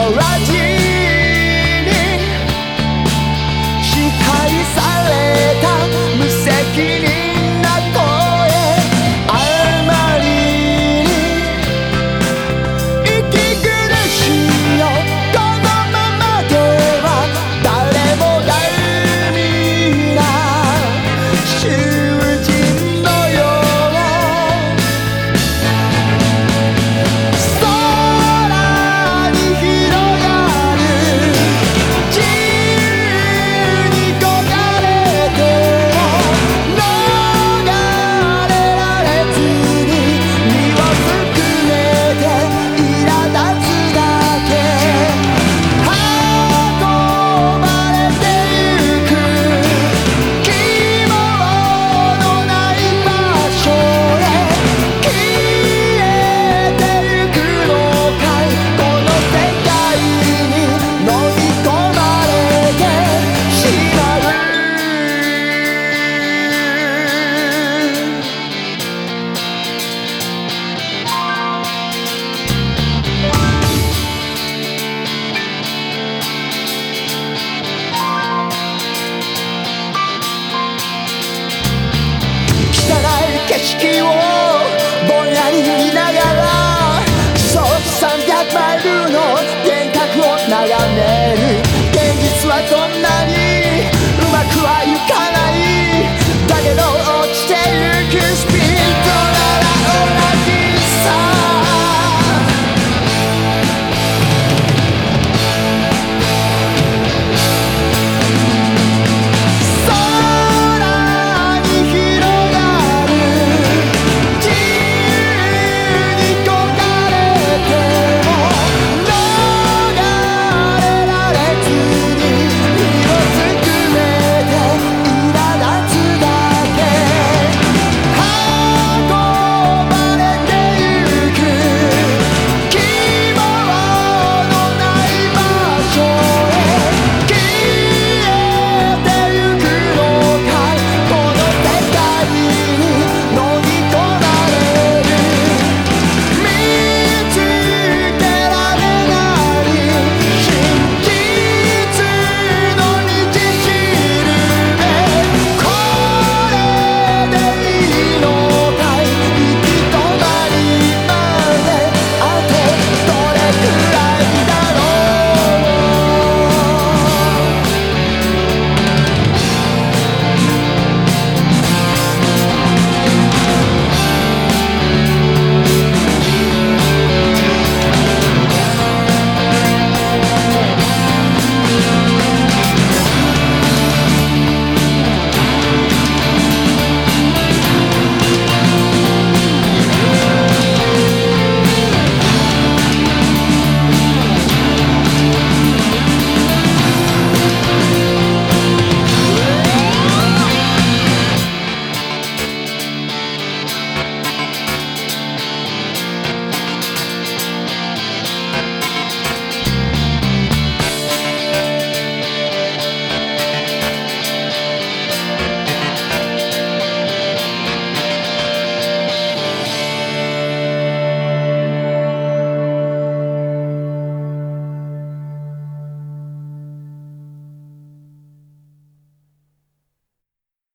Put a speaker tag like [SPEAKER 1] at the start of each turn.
[SPEAKER 1] alright you